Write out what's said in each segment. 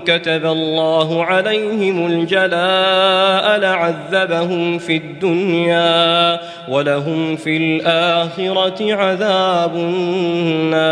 كتب الله عليهم الجلاء لعذبهم في الدنيا ولهم في الآخرة عذاب النار.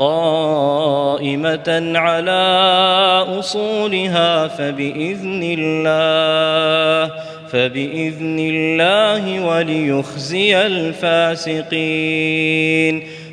قائمة على أصولها فبإذن الله فبإذن الله وليخزي الفاسقين.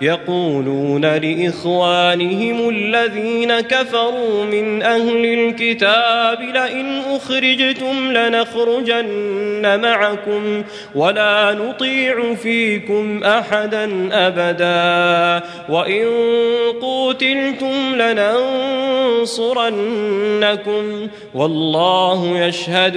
يقولون لإخوانهم الذين كفروا من أهل الكتاب لئن أخرجتم لنخرجن معكم ولا نطيع فيكم أحدا أبدا وإن قوتلتم لننصرن لينصرنكم والله يشهد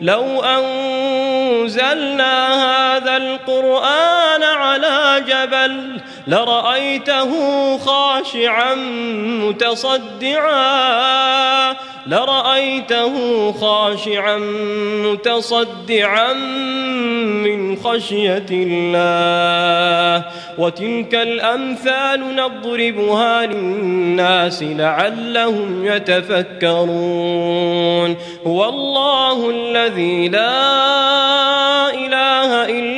لو أنزلنا هذا القرآن على جبل لرأيته خاشعا متصدعا لرأيته خاشعا متصدعا من خشية الله. وتلك الأمثال نضربها للناس لعلهم يتفكرون. هو الله الذي لا إله إلا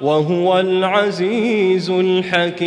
وهو العزيز الحكيم.